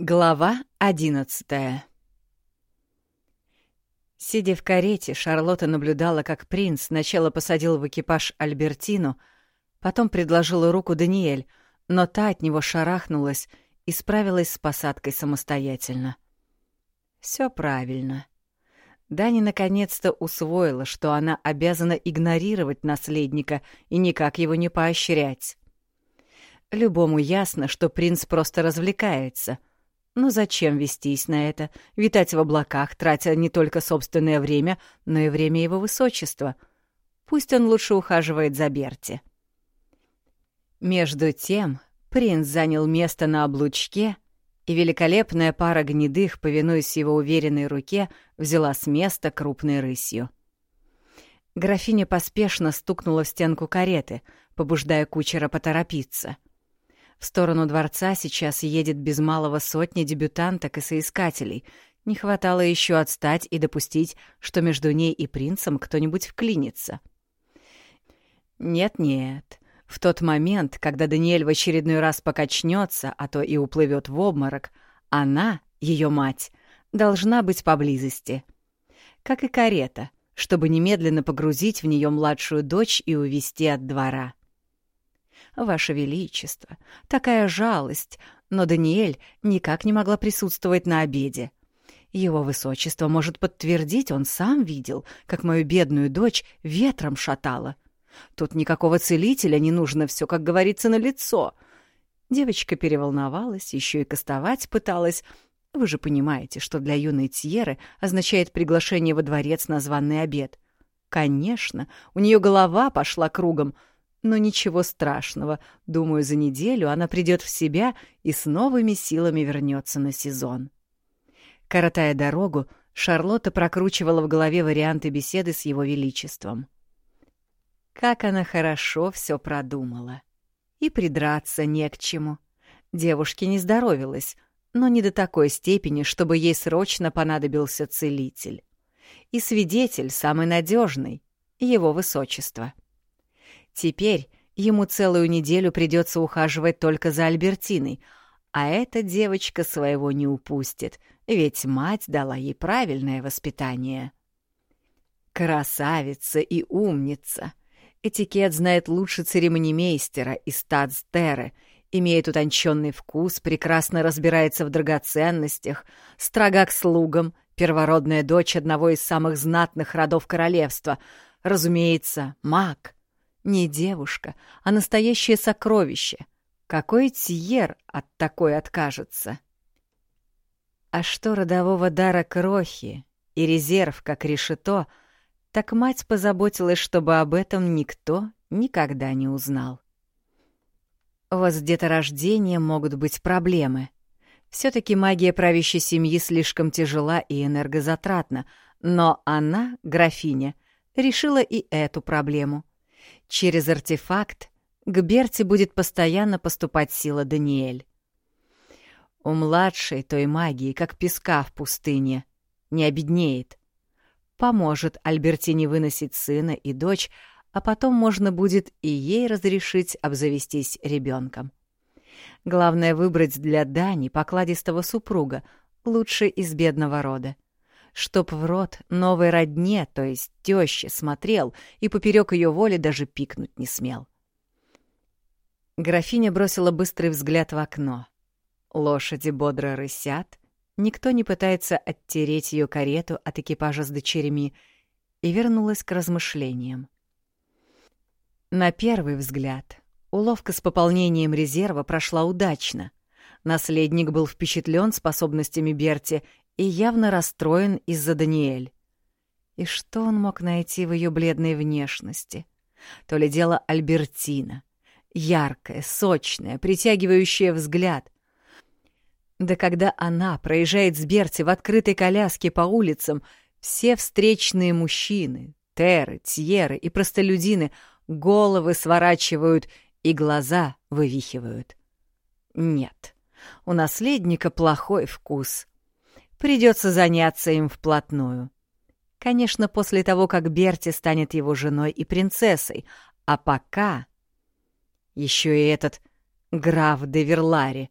Глава одиннадцатая Сидя в карете, Шарлотта наблюдала, как принц сначала посадил в экипаж Альбертину, потом предложила руку Даниэль, но та от него шарахнулась и справилась с посадкой самостоятельно. Все правильно. Дани наконец-то усвоила, что она обязана игнорировать наследника и никак его не поощрять. Любому ясно, что принц просто развлекается — но зачем вестись на это, витать в облаках, тратя не только собственное время, но и время его высочества? Пусть он лучше ухаживает за Берти. Между тем принц занял место на облучке, и великолепная пара гнедых, повинуясь его уверенной руке, взяла с места крупной рысью. Графиня поспешно стукнула в стенку кареты, побуждая кучера поторопиться — в сторону дворца сейчас едет без малого сотни дебютанток и соискателей. Не хватало еще отстать и допустить, что между ней и принцем кто-нибудь вклинится. Нет-нет, в тот момент, когда Даниэль в очередной раз покачнется, а то и уплывет в обморок, она, ее мать, должна быть поблизости. Как и карета, чтобы немедленно погрузить в нее младшую дочь и увести от двора. «Ваше Величество, такая жалость!» Но Даниэль никак не могла присутствовать на обеде. Его Высочество может подтвердить, он сам видел, как мою бедную дочь ветром шатала. Тут никакого целителя не нужно, все, как говорится, на лицо. Девочка переволновалась, еще и кастовать пыталась. Вы же понимаете, что для юной Тьеры означает приглашение во дворец на званный обед. Конечно, у нее голова пошла кругом — но ничего страшного. Думаю, за неделю она придет в себя и с новыми силами вернется на сезон. Коротая дорогу, Шарлотта прокручивала в голове варианты беседы с его величеством. Как она хорошо все продумала. И придраться не к чему. Девушке не здоровилась, но не до такой степени, чтобы ей срочно понадобился целитель. И свидетель самый надежный — его высочество — Теперь ему целую неделю придется ухаживать только за Альбертиной, а эта девочка своего не упустит, ведь мать дала ей правильное воспитание. Красавица и умница. Этикет знает лучше церемонимейстера из Тацтеры, имеет утонченный вкус, прекрасно разбирается в драгоценностях, строга к слугам, первородная дочь одного из самых знатных родов королевства, разумеется, маг — не девушка, а настоящее сокровище. Какой Тьер от такой откажется? А что родового дара крохи и резерв, как решето, так мать позаботилась, чтобы об этом никто никогда не узнал. У вас где-то рождения могут быть проблемы. все таки магия правящей семьи слишком тяжела и энергозатратна, но она, графиня, решила и эту проблему. Через артефакт к Берти будет постоянно поступать сила Даниэль. У младшей той магии, как песка в пустыне, не обеднеет. Поможет Альбертине выносить сына и дочь, а потом можно будет и ей разрешить обзавестись ребенком. Главное выбрать для Дани покладистого супруга, лучше из бедного рода чтоб в рот новой родне, то есть тёще, смотрел и поперек ее воли даже пикнуть не смел. Графиня бросила быстрый взгляд в окно. Лошади бодро рысят, никто не пытается оттереть ее карету от экипажа с дочерями, и вернулась к размышлениям. На первый взгляд уловка с пополнением резерва прошла удачно. Наследник был впечатлен способностями Берти и явно расстроен из-за Даниэль. И что он мог найти в ее бледной внешности? То ли дело Альбертина. Яркая, сочная, притягивающая взгляд. Да когда она проезжает с Берти в открытой коляске по улицам, все встречные мужчины, теры, тьеры и простолюдины головы сворачивают и глаза вывихивают. Нет, у наследника плохой вкус. Придется заняться им вплотную. Конечно, после того, как Берти станет его женой и принцессой, а пока... Еще и этот граф де Верлари.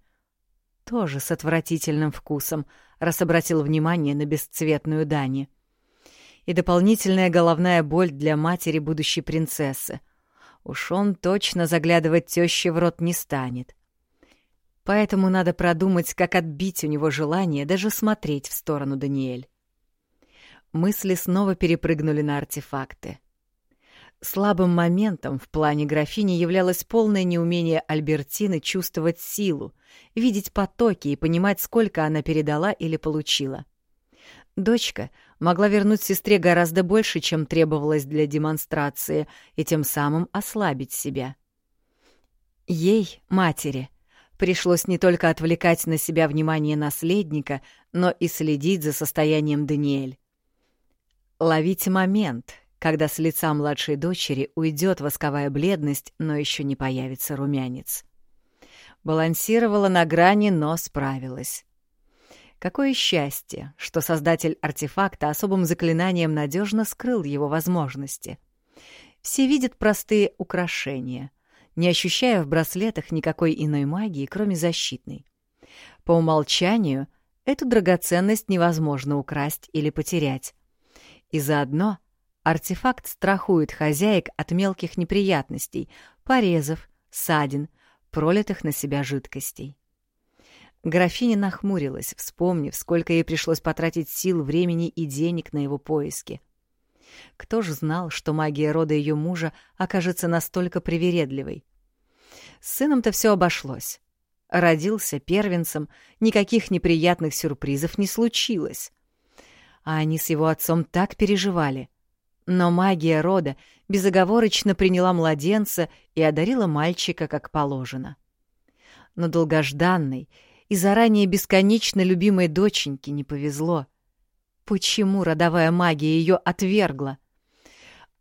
тоже с отвратительным вкусом, раз обратил внимание на бесцветную Дани. И дополнительная головная боль для матери будущей принцессы. Уж он точно заглядывать тёще в рот не станет. Поэтому надо продумать, как отбить у него желание даже смотреть в сторону Даниэль. Мысли снова перепрыгнули на артефакты. Слабым моментом в плане графини являлось полное неумение Альбертины чувствовать силу, видеть потоки и понимать, сколько она передала или получила. Дочка могла вернуть сестре гораздо больше, чем требовалось для демонстрации, и тем самым ослабить себя. Ей, матери, пришлось не только отвлекать на себя внимание наследника, но и следить за состоянием Даниэль. Ловить момент, когда с лица младшей дочери уйдет восковая бледность, но еще не появится румянец. Балансировала на грани, но справилась. Какое счастье, что создатель артефакта особым заклинанием надежно скрыл его возможности. Все видят простые украшения, не ощущая в браслетах никакой иной магии, кроме защитной. По умолчанию эту драгоценность невозможно украсть или потерять. И заодно артефакт страхует хозяек от мелких неприятностей, порезов, ссадин, пролитых на себя жидкостей. Графиня нахмурилась, вспомнив, сколько ей пришлось потратить сил, времени и денег на его поиски. Кто ж знал, что магия рода ее мужа окажется настолько привередливой? С сыном-то все обошлось. Родился первенцем, никаких неприятных сюрпризов не случилось. А они с его отцом так переживали. Но магия рода безоговорочно приняла младенца и одарила мальчика как положено. Но долгожданной и заранее бесконечно любимой доченьке не повезло. Почему родовая магия ее отвергла?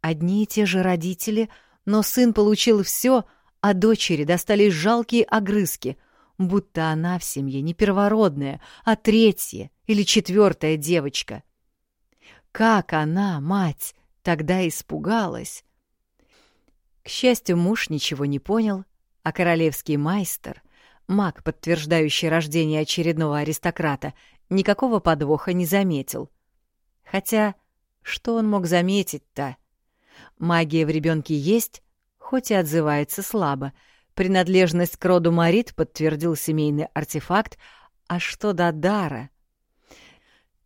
Одни и те же родители, но сын получил все, а дочери достались жалкие огрызки, будто она в семье не первородная, а третья или четвертая девочка. Как она, мать, тогда испугалась? К счастью, муж ничего не понял, а королевский майстер, маг, подтверждающий рождение очередного аристократа, никакого подвоха не заметил. Хотя, что он мог заметить-то? Магия в ребенке есть, хоть и отзывается слабо. Принадлежность к роду Марит подтвердил семейный артефакт, а что до дара?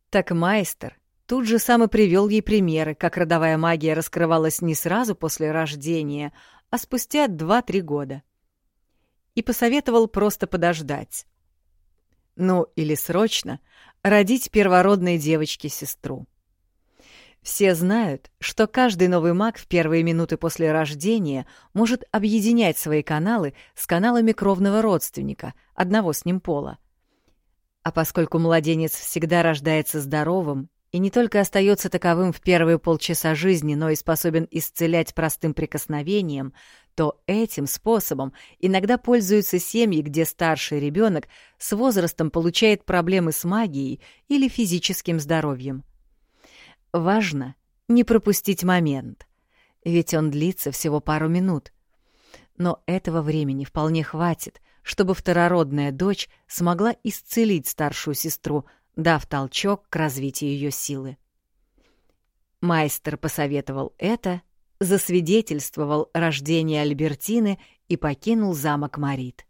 Так майстер тут же сам и привел ей примеры, как родовая магия раскрывалась не сразу после рождения, а спустя 2-3 года. И посоветовал просто подождать. Ну, или срочно родить первородной девочке сестру. Все знают, что каждый новый маг в первые минуты после рождения может объединять свои каналы с каналами кровного родственника, одного с ним пола. А поскольку младенец всегда рождается здоровым и не только остается таковым в первые полчаса жизни, но и способен исцелять простым прикосновением, то этим способом иногда пользуются семьи, где старший ребенок с возрастом получает проблемы с магией или физическим здоровьем. Важно не пропустить момент, ведь он длится всего пару минут. Но этого времени вполне хватит, чтобы второродная дочь смогла исцелить старшую сестру, дав толчок к развитию ее силы. Майстер посоветовал это, засвидетельствовал рождение Альбертины и покинул замок Марит.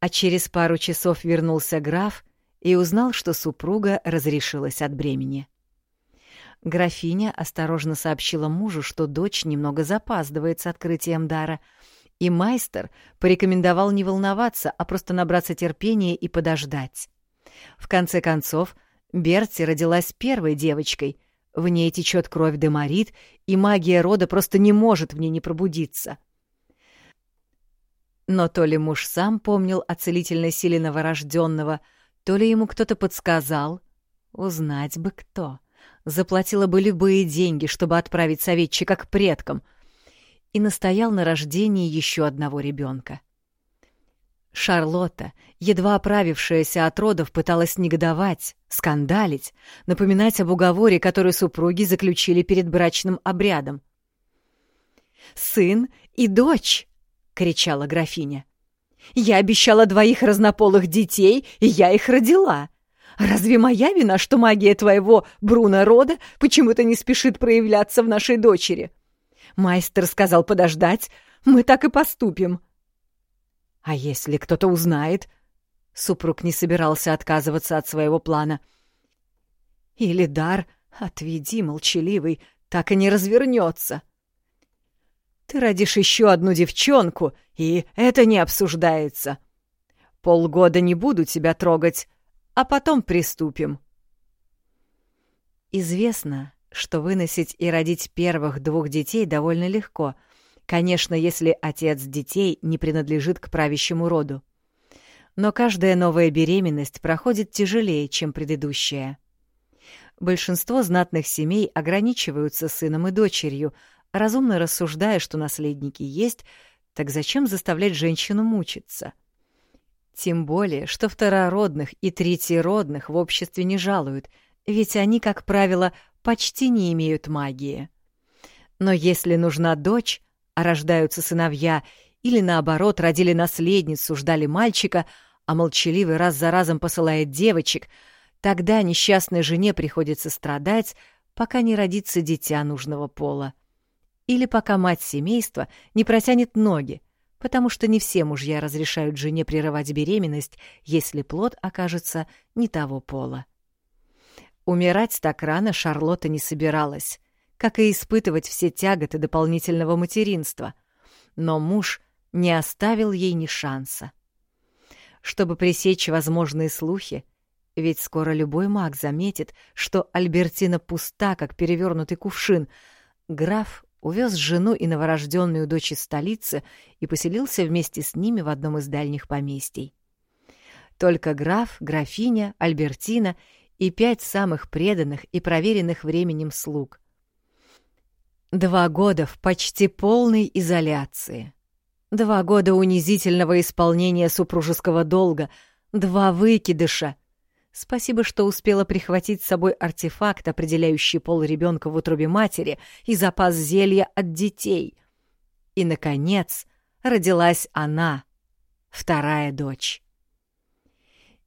А через пару часов вернулся граф и узнал, что супруга разрешилась от бремени. Графиня осторожно сообщила мужу, что дочь немного запаздывает с открытием дара, и майстер порекомендовал не волноваться, а просто набраться терпения и подождать. В конце концов, Берти родилась первой девочкой. В ней течет кровь Демарит, и магия рода просто не может в ней не пробудиться. Но то ли муж сам помнил о целительной силе новорожденного, то ли ему кто-то подсказал. Узнать бы кто заплатила бы любые деньги, чтобы отправить советчика к предкам, и настоял на рождении еще одного ребенка. Шарлотта, едва оправившаяся от родов, пыталась негодовать, скандалить, напоминать об уговоре, который супруги заключили перед брачным обрядом. «Сын и дочь!» — кричала графиня. Я обещала двоих разнополых детей, и я их родила. Разве моя вина, что магия твоего Бруна рода почему-то не спешит проявляться в нашей дочери? Майстер сказал подождать, мы так и поступим. А если кто-то узнает? Супруг не собирался отказываться от своего плана. Или дар, отведи, молчаливый, так и не развернется. Ты родишь еще одну девчонку, и это не обсуждается. Полгода не буду тебя трогать, а потом приступим. Известно, что выносить и родить первых двух детей довольно легко, конечно, если отец детей не принадлежит к правящему роду. Но каждая новая беременность проходит тяжелее, чем предыдущая. Большинство знатных семей ограничиваются сыном и дочерью, разумно рассуждая, что наследники есть, так зачем заставлять женщину мучиться? Тем более, что второродных и третьеродных в обществе не жалуют, ведь они, как правило, почти не имеют магии. Но если нужна дочь, а рождаются сыновья, или наоборот, родили наследницу, ждали мальчика, а молчаливый раз за разом посылает девочек, тогда несчастной жене приходится страдать, пока не родится дитя нужного пола. Или пока мать семейства не протянет ноги, потому что не все мужья разрешают жене прерывать беременность, если плод окажется не того пола. Умирать так рано Шарлотта не собиралась, как и испытывать все тяготы дополнительного материнства. Но муж не оставил ей ни шанса. Чтобы пресечь возможные слухи, ведь скоро любой маг заметит, что Альбертина пуста, как перевернутый кувшин, граф увез жену и новорожденную дочь из столицы и поселился вместе с ними в одном из дальних поместий. Только граф, графиня, Альбертина и пять самых преданных и проверенных временем слуг. Два года в почти полной изоляции. Два года унизительного исполнения супружеского долга, два выкидыша — Спасибо, что успела прихватить с собой артефакт, определяющий пол ребенка в утробе матери, и запас зелья от детей. И, наконец, родилась она, вторая дочь.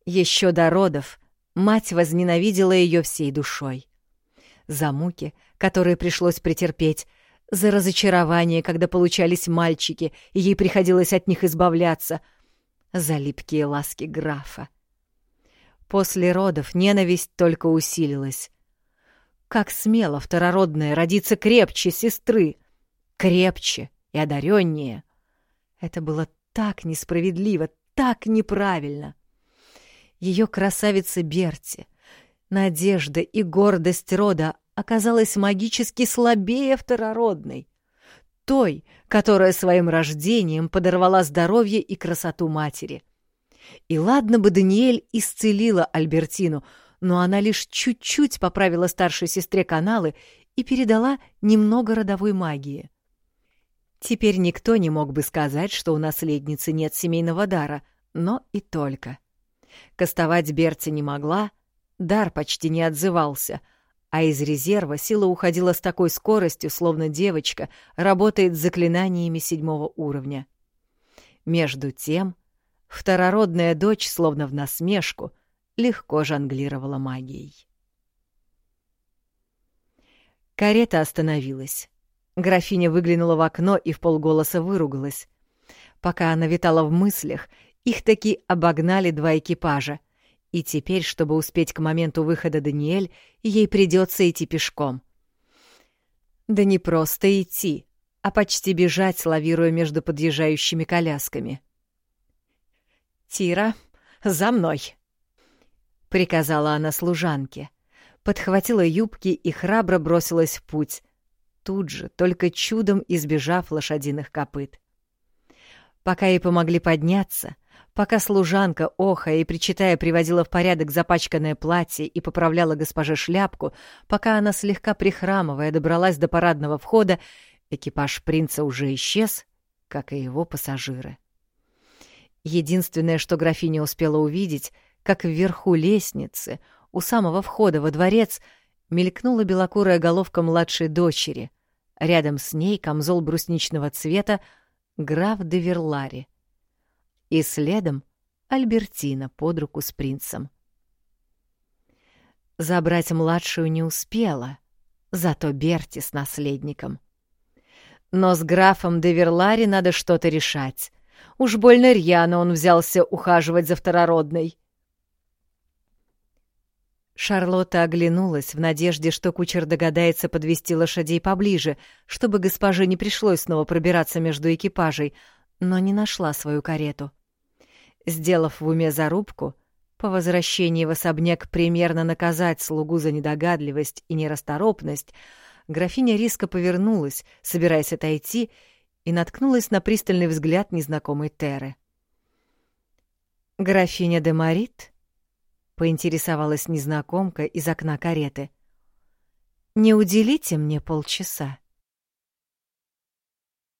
Еще до родов мать возненавидела ее всей душой. За муки, которые пришлось претерпеть, за разочарование, когда получались мальчики, и ей приходилось от них избавляться, за липкие ласки графа. После родов ненависть только усилилась. Как смело второродная родиться крепче сестры, крепче и одареннее. Это было так несправедливо, так неправильно. Ее красавица Берти, надежда и гордость рода оказалась магически слабее второродной, той, которая своим рождением подорвала здоровье и красоту матери — и ладно бы Даниэль исцелила Альбертину, но она лишь чуть-чуть поправила старшей сестре каналы и передала немного родовой магии. Теперь никто не мог бы сказать, что у наследницы нет семейного дара, но и только. Кастовать Берти не могла, дар почти не отзывался, а из резерва сила уходила с такой скоростью, словно девочка работает с заклинаниями седьмого уровня. Между тем Второродная дочь, словно в насмешку, легко жонглировала магией. Карета остановилась. Графиня выглянула в окно и в полголоса выругалась. Пока она витала в мыслях, их таки обогнали два экипажа. И теперь, чтобы успеть к моменту выхода Даниэль, ей придется идти пешком. Да не просто идти, а почти бежать, лавируя между подъезжающими колясками. «Тира, за мной!» — приказала она служанке. Подхватила юбки и храбро бросилась в путь, тут же, только чудом избежав лошадиных копыт. Пока ей помогли подняться, пока служанка, охая и причитая, приводила в порядок запачканное платье и поправляла госпоже шляпку, пока она, слегка прихрамывая, добралась до парадного входа, экипаж принца уже исчез, как и его пассажиры. Единственное, что графиня успела увидеть, как вверху лестницы, у самого входа во дворец, мелькнула белокурая головка младшей дочери. Рядом с ней камзол брусничного цвета граф де Верлари. и следом Альбертина под руку с принцем. Забрать младшую не успела, зато Берти с наследником. Но с графом де Верлари надо что-то решать. Уж больно рьяно он взялся ухаживать за второродной. Шарлотта оглянулась в надежде, что кучер догадается подвести лошадей поближе, чтобы госпоже не пришлось снова пробираться между экипажей, но не нашла свою карету. Сделав в уме зарубку, по возвращении в особняк примерно наказать слугу за недогадливость и нерасторопность, графиня риска повернулась, собираясь отойти, и наткнулась на пристальный взгляд незнакомой Теры. «Графиня де Марит?» — поинтересовалась незнакомка из окна кареты. «Не уделите мне полчаса?»